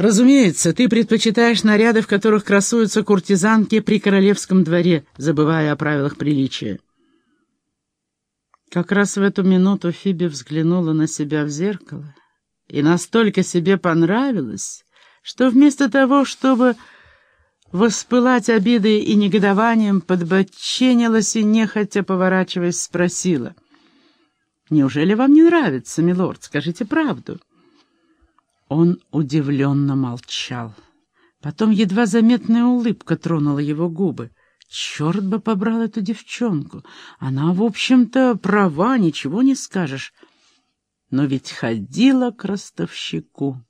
Разумеется, ты предпочитаешь наряды, в которых красуются куртизанки при королевском дворе, забывая о правилах приличия. Как раз в эту минуту Фиби взглянула на себя в зеркало и настолько себе понравилась, что вместо того, чтобы воспылать обидой и негодованием, подбоченилась и, нехотя поворачиваясь, спросила. «Неужели вам не нравится, милорд? Скажите правду». Он удивленно молчал. Потом едва заметная улыбка тронула его губы. Черт бы побрал эту девчонку. Она, в общем-то, права, ничего не скажешь. Но ведь ходила к ростовщику.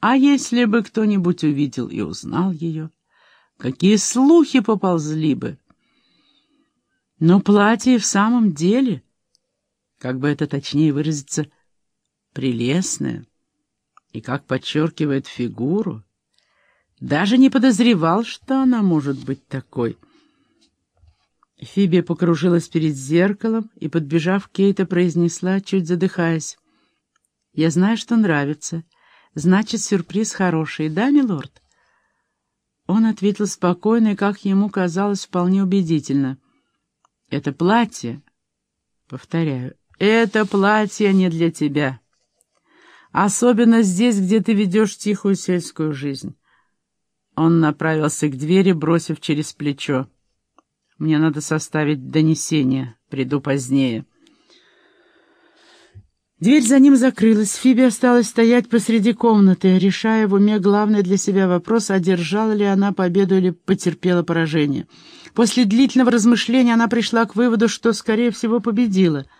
А если бы кто-нибудь увидел и узнал ее? Какие слухи поползли бы? Но платье в самом деле, как бы это точнее выразиться, прелестное и как подчеркивает фигуру. Даже не подозревал, что она может быть такой. Фиби покружилась перед зеркалом и, подбежав Кейта, произнесла, чуть задыхаясь. «Я знаю, что нравится. Значит, сюрприз хороший, да, милорд?» Он ответил спокойно и, как ему казалось, вполне убедительно. «Это платье...» «Повторяю, это платье не для тебя». Особенно здесь, где ты ведешь тихую сельскую жизнь. Он направился к двери, бросив через плечо. Мне надо составить донесение. Приду позднее. Дверь за ним закрылась. Фиби осталась стоять посреди комнаты, решая в уме главный для себя вопрос, одержала ли она победу или потерпела поражение. После длительного размышления она пришла к выводу, что, скорее всего, победила —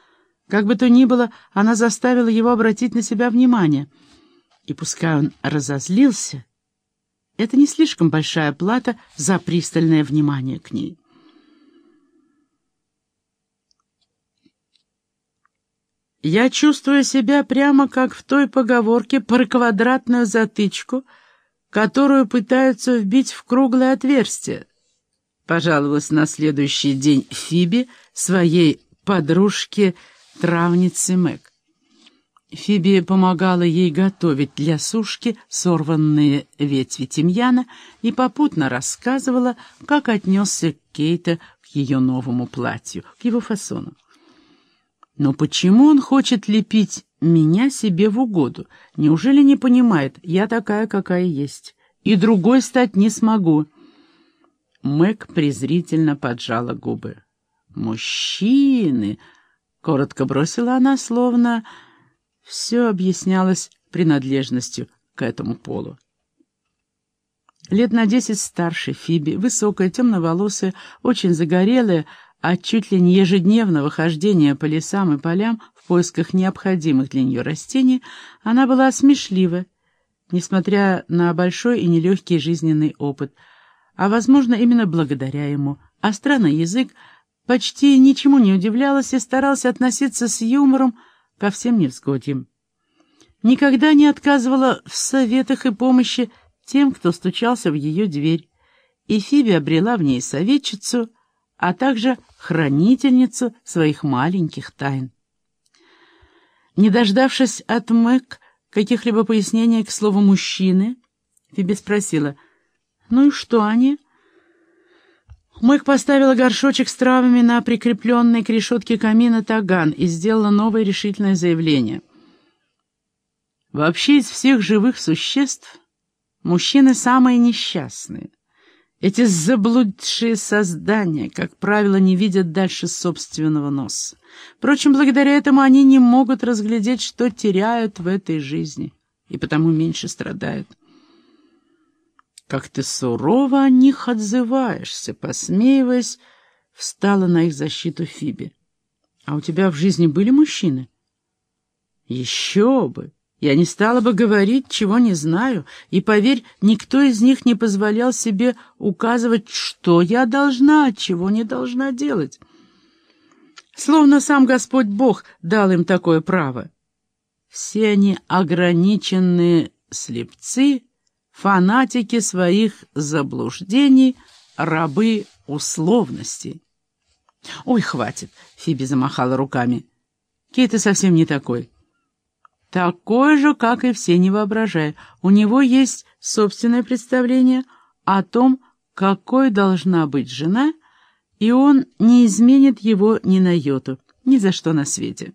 как бы то ни было, она заставила его обратить на себя внимание. И пускай он разозлился, это не слишком большая плата за пристальное внимание к ней. Я чувствую себя прямо как в той поговорке про квадратную затычку, которую пытаются вбить в круглое отверстие, пожаловалась на следующий день Фиби своей подружке травницы Мэг. Фиби помогала ей готовить для сушки сорванные ветви тимьяна и попутно рассказывала, как отнесся Кейта к ее новому платью, к его фасону. Но почему он хочет лепить меня себе в угоду? Неужели не понимает, я такая, какая есть, и другой стать не смогу? Мэг презрительно поджала губы. «Мужчины!» Коротко бросила она, словно все объяснялось принадлежностью к этому полу. Лет на десять старше Фиби, высокая, темноволосая, очень загорелая, от чуть ли не ежедневного хождения по лесам и полям в поисках необходимых для нее растений, она была смешлива, несмотря на большой и нелегкий жизненный опыт, а, возможно, именно благодаря ему, а странный язык почти ничему не удивлялась и старалась относиться с юмором ко всем невзгодьям. Никогда не отказывала в советах и помощи тем, кто стучался в ее дверь, и Фиби обрела в ней советчицу, а также хранительницу своих маленьких тайн. Не дождавшись от Мэг каких-либо пояснений к слову «мужчины», Фиби спросила, «Ну и что они?» Мэг поставила горшочек с травами на прикрепленный к решетке камина таган и сделала новое решительное заявление. Вообще из всех живых существ мужчины самые несчастные. Эти заблудшие создания, как правило, не видят дальше собственного носа. Впрочем, благодаря этому они не могут разглядеть, что теряют в этой жизни, и потому меньше страдают как ты сурово о них отзываешься, посмеиваясь, встала на их защиту Фиби. А у тебя в жизни были мужчины? Еще бы! Я не стала бы говорить, чего не знаю, и, поверь, никто из них не позволял себе указывать, что я должна, чего не должна делать. Словно сам Господь Бог дал им такое право. Все они ограниченные слепцы, фанатики своих заблуждений, рабы условностей. «Ой, хватит!» — Фиби замахала руками. «Кей, ты совсем не такой». Такой же, как и все, не воображай. У него есть собственное представление о том, какой должна быть жена, и он не изменит его ни на йоту, ни за что на свете.